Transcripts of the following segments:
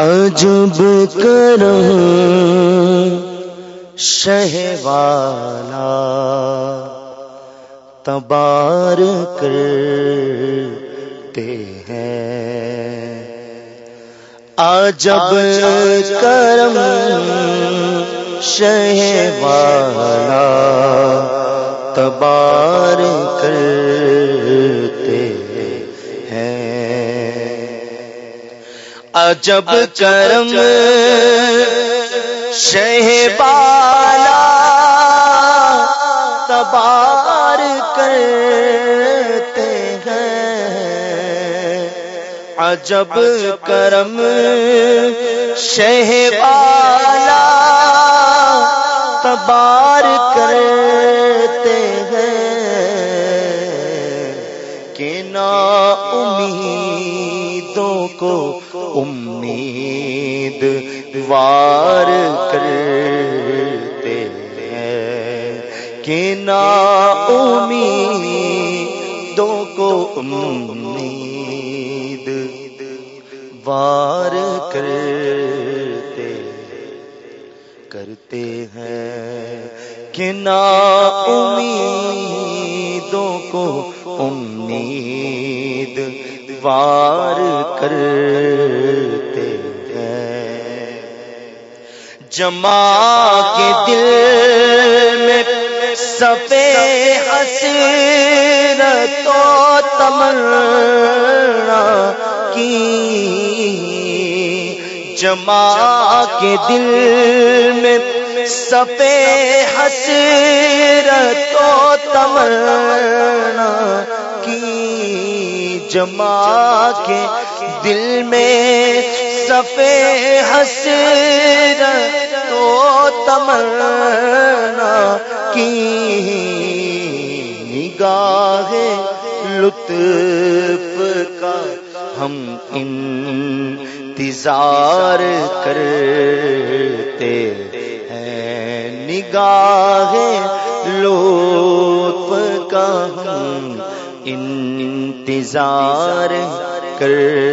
عجب کرم شہ والا تبار کرتے ہیں۔ عجب کرم شہ والا تبار کرتے عجب کرم شہ بالا تبار کرتے ہیں۔ عجب کرم شہ بالا تبار کرتے ہیں۔ وار کرتے ہیں کہ نا امیدوں کو امید وار کرتے کرتے ہیں کہ نا امیدوں کو امید وار کرتے جما کے دل میں سفے حسیر تو تمنا کی۔ جما کے دل میں سفے حسیر تو تمنا کی۔ جما کے دل میں سفے حسر تو تمنا کی نگاہ لطف کا ہم انتظار کرتے ہیں۔ نگاہ لطف کا ہم انتظار کرتے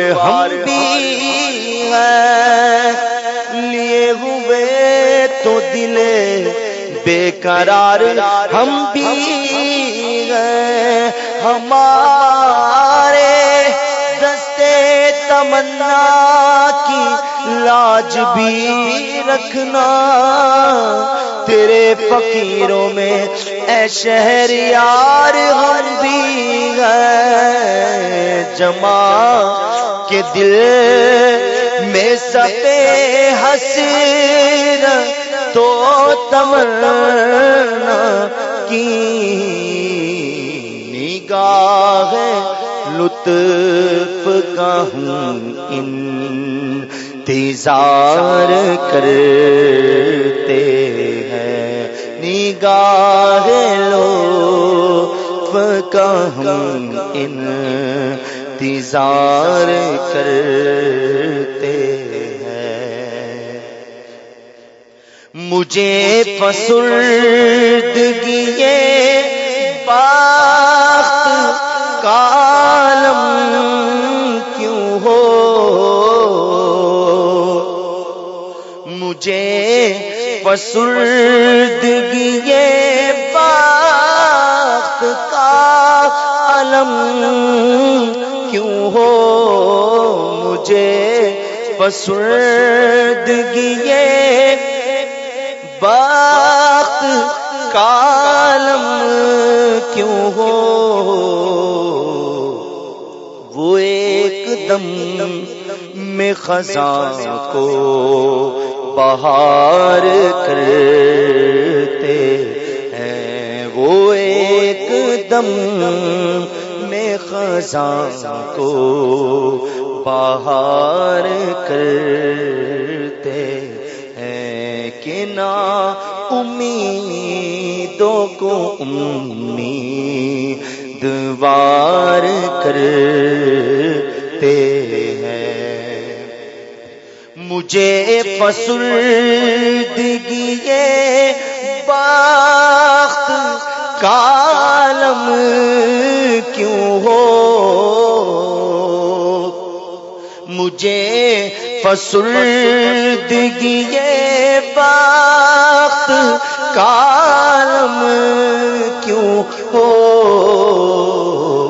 امیدوار ہم بھی ہیں۔ لیے ہوئے تو دل بے قرار ہم بھی ہیں۔ ہمارے دستے تمنا کی لاج بھی رکھنا۔ تیرے فقیروں میں اے شہر یار ہم بھی ہیں۔ جمع کے دل میں سفے حسیر تو تمنا کی نگاہ لطف کا ہوں انتظار کرتے ہیں۔ نگاہ لطف کا ہم انتظار کرتے ہیں۔ مجھے فسردگی باخت کالم فسردگی باخت کا علم کیوں ہو مجھے؟ فسردگی باخت کالم کیوں ہو؟ وہ ایک دم میں خزاں کو بہار کرتے ہیں۔ وہ ایک دم میں خزاں کو بہار کرتے ہیں کہ نا امیدوں کو امید وار کرتے مجھے فسردگی باخت، کالم کیوں ہو؟ مجھے فسردگی یہ وقت کالم کیوں ہو؟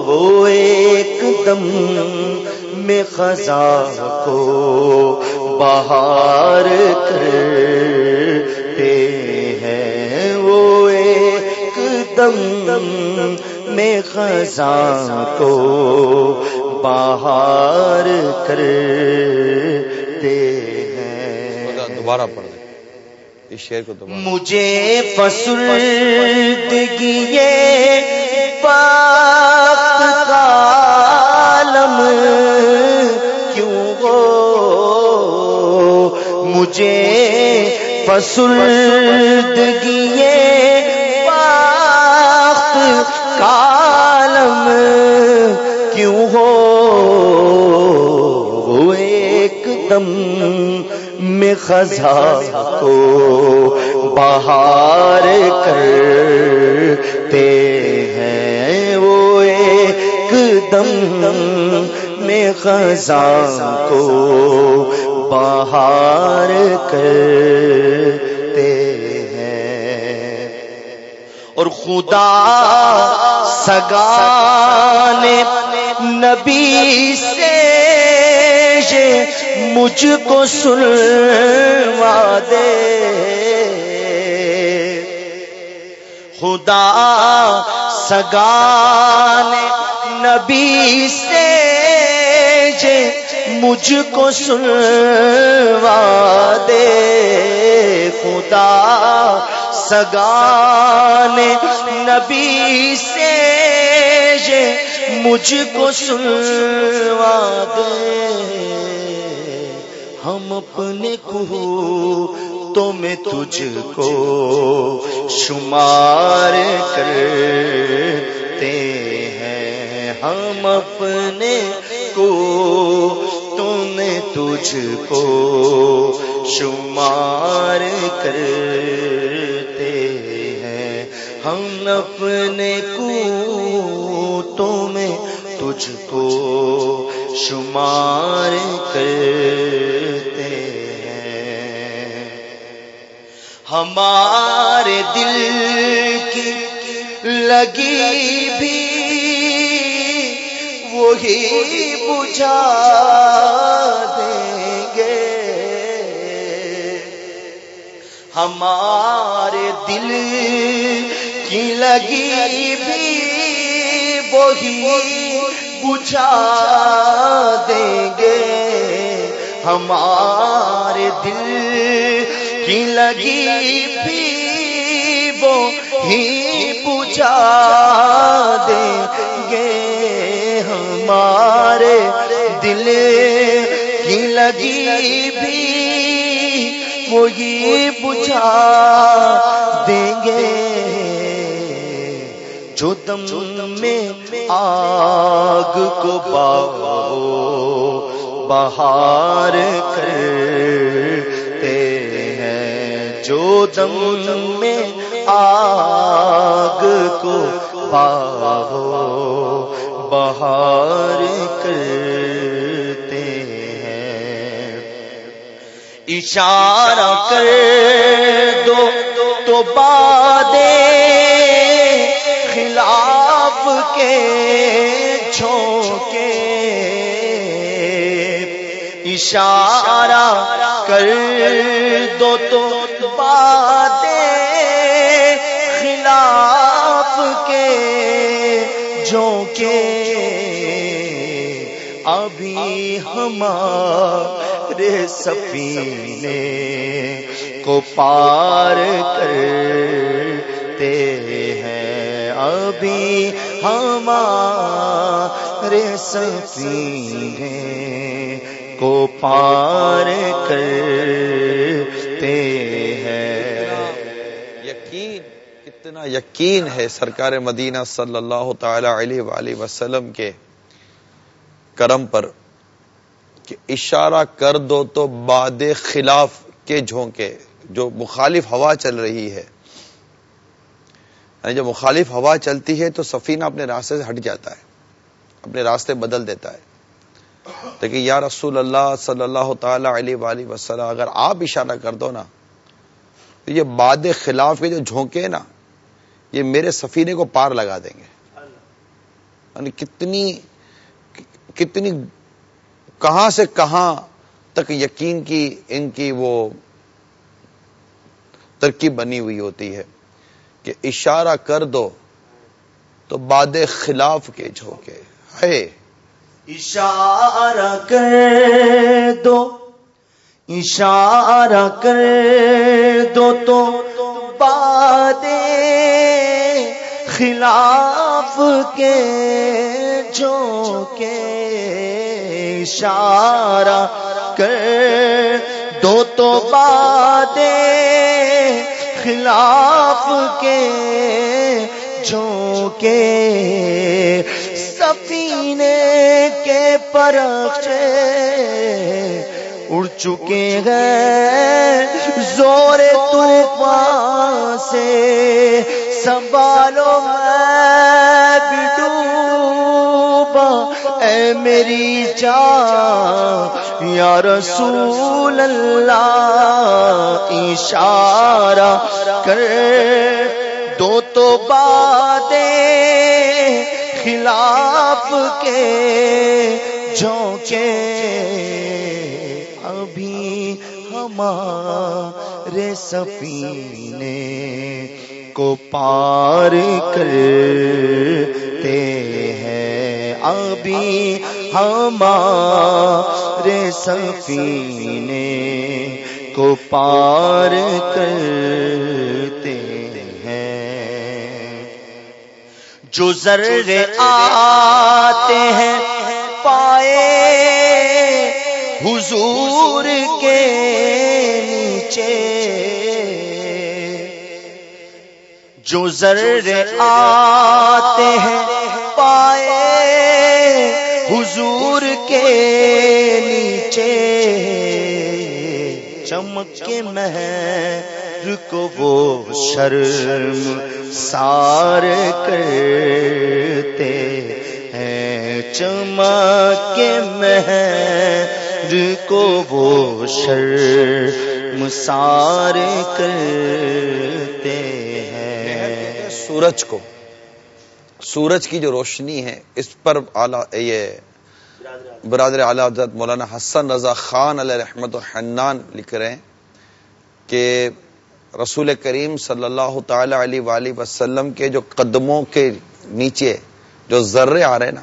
وہ ایک دم میں خزاں کو بہار کرتے ہیں وہ ایک دم میں خزاں کو بہار کرتے ہیں۔ دوبارہ پڑھ اس شعر کو دوبارہ۔ مجھے فسردگی یہ فسردگی وقت کالم کیوں ہو؟ وہ ایک دم میں خزاں کو بہار کرتے ہیں۔ وہ ایک دم میں خزاں کو بہار کرتے ہیں۔ اور خدا سگان نبی سے مجھ کو سنوا دے۔ خدا سگان نبی سے مجھ کو سنوا دے خدا، سگان نبی سے مجھ کو سنوا دے۔ ہم اپنے کو تو میں تجھ کو شمار کرتے ہیں۔ ہم اپنے کو تجھ کو شمار کرتے ہیں۔ ہم اپنے کو تمہیں تجھ کو شمار کرتے ہیں۔ ہمارے دل کی لگی بھی وہی بجھا دیں گے۔ ہمارے دل کی لگی بھی وہی بجھا دیں گے۔ ہمارے دل کی لگی بھی وہ ہی بجھا دیں گے ہمارے دل کی لگی بھی، وہی بجھا دیں گے۔ جو دم میں آگ کو باغو بہار کرتے ہیں، جو دم میں آگ کو باغو بہار کرتے ہیں۔ اشارہ کر دو تو بادے خلاف کے جھونکے۔ اشارہ کر دو تو بادے ہمارے سفینے کو پار کرتے ہیں۔ ابھی ہمارے سفینے کو پار کرتے ہیں۔ یقین، کتنا یقین ہے سرکار مدینہ صلی اللہ تعالی علیہ وآلہ وسلم کے کرم پر۔ کہ اشارہ کر دو تو باد خلاف کے جھونکے، جو مخالف ہوا چل رہی ہے۔ یعنی جب مخالف ہوا چلتی ہے تو سفینہ اپنے راستے سے ہٹ جاتا ہے، اپنے راستے بدل دیتا ہے۔ لیکن یا رسول اللہ صلی اللہ تعالی علیہ وآلہ وسلم، اگر آپ اشارہ کر دو نا، تو یہ باد خلاف کے جو جھونکے نا، یہ میرے سفینے کو پار لگا دیں گے۔ یعنی کتنی کتنی کہاں سے کہاں تک یقین کی ان کی وہ ترکیب بنی ہوئی ہوتی ہے کہ اشارہ کر دو تو باد خلاف کے جھوکے ہے اشارہ کر دو۔ اشارہ کر دو تو باد خلاف کے جھوکے اشارہ کر دو تو باد خلاف کے جھونکے سفینے کے پرخے اڑ چکے ہیں زور طوفان سے سنبھالو میں اے یا رسول اللہ، اشارہ کر۔ دو تو باتیں خلاف کے جھونکے۔ ابھی ہمارے سفینے کو پار کرتے ہیں۔ ابھی ہمارے سفینے کو پار کرتے ہیں۔ جو ذرے آتے ہیں پائے حضور کے نیچے۔ جو ذرے آتے ہیں پائے حضور کے نیچے چمک کے مہر کو وہ شرم سار کرتے ہیں۔ چمک مہر کو وہ شرم سار کرتے ہیں۔ سورج کو، سورج کی جو روشنی ہے، اس پر یہ برادر اعلی حضرت مولانا حسن رضا خان علیہ رحمت الحنان لکھ رہے ہیں کہ رسول کریم صلی اللہ تعالی علیہ وآلہ وسلم کے جو قدموں کے نیچے جو ذرے آ رہے نا،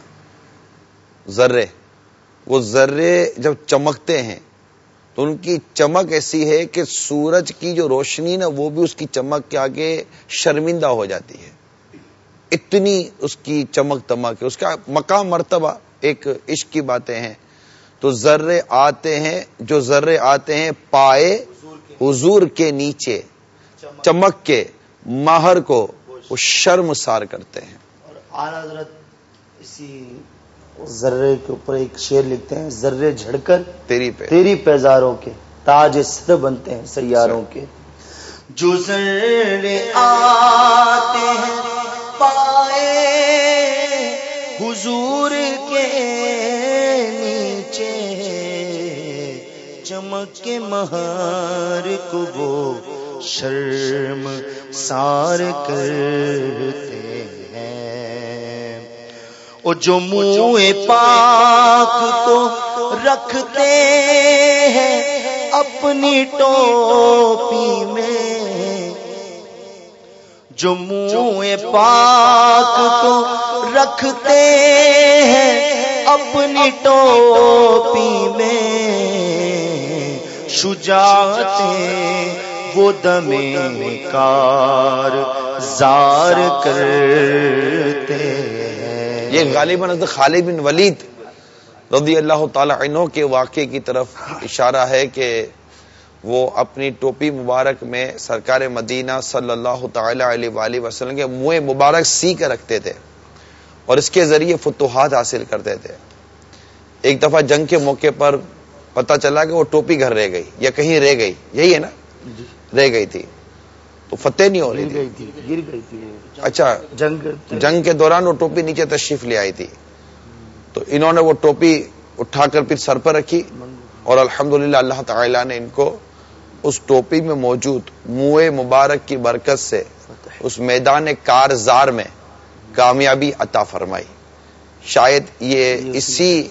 ذرے، وہ ذرے جب چمکتے ہیں تو ان کی چمک ایسی ہے کہ سورج کی جو روشنی نا، وہ بھی اس کی چمک کے آگے شرمندہ ہو جاتی ہے۔ اتنی اس کی چمک تمک ہے اس کا مقام مرتبہ ایک عشق کی باتیں ہیں۔ تو ذرے آتے ہیں جو ذرے آتے ہیں پائے حضور کے نیچے چمک کے ماہر کو وہ شرم سار کرتے ہیں۔ اور حضرت اسی ذرے کے اوپر ایک شعر لکھتے ہیں ذرے جھڑ کر تیری پہ۔ تیری پیزاروں کے تاج سر بنتے ہیں سیاروں کے۔ جو ذرے آتے مہار کو وہ شرم سار کرتے ہیں۔ او جو منہ پاک کو رکھتے ہیں اپنی ٹوپی میں۔ جو منہ پاک کو رکھتے ہیں اپنی ٹوپی میں۔ شجاعتیں، وہ دم کار زار کرتے ہیں۔ یہ غالباً حضرت خالد بن ولید رضی اللہ تعالی عنہ کے واقعے کی طرف اشارہ ہے کہ وہ اپنی ٹوپی مبارک میں سرکار مدینہ صلی اللہ تعالی علیہ وآلہ وسلم کے منہ مبارک سی کر رکھتے تھے اور اس کے ذریعے فتوحات حاصل کرتے تھے۔ ایک دفعہ جنگ کے موقع پر پتہ چلا کہ وہ ٹوپی گھر رہ گئی یا کہیں رہ گئی یہی ہے نا؟ رہ گئی تھی۔ تو فتح نہیں ہو رہی تھی۔ گر گئی تھی۔ اچھا جنگ جنگ کے دوران وہ ٹوپی نیچے تشریف لے آئی تھی۔ تو انہوں نے وہ ٹوپی اٹھا کر پھر سر پر رکھی اور الحمدللہ اللہ تعالی نے ان کو اس ٹوپی میں موجود منہ مبارک کی برکت سے اس میدان کارزار میں کامیابی عطا فرمائی۔ شاید یہ اسی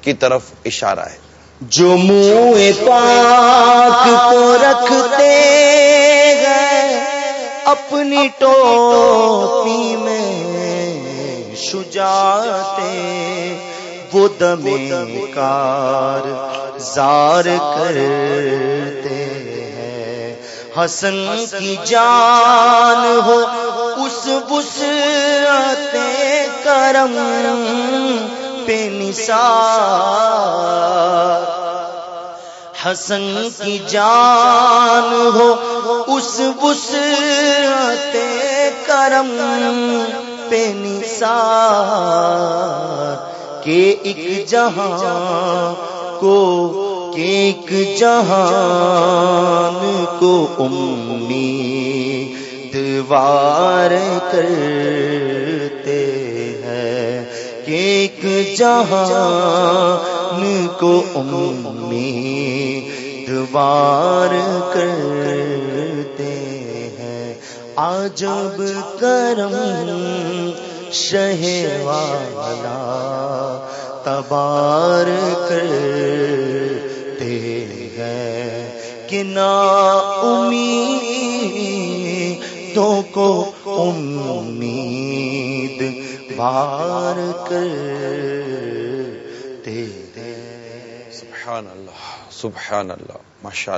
کی طرف اشارہ ہے۔ جو منہ پاک کو رکھتے ہیں، اپنی ٹوپی میں شجاعتے وہ دم کار زار کرتے ہیں۔ حسن کی جان ہو، اس وسعت کرم پہ نثار حسن کی جان ہو، اس وسعت کرم پہ نثار کہ ایک جہاں کو کہ ایک جہان کو امیدوار کرتے ہیں۔ کہ ایک جہان کو امیدوار کرتے ہیں۔ عجب کرم شہ والا تبار کرتے ہیں۔ کہ نا امیدوں کو امید بار کرتے ہیں۔ سبحان اللہ سبحان اللہ۔ ماشاء اللہ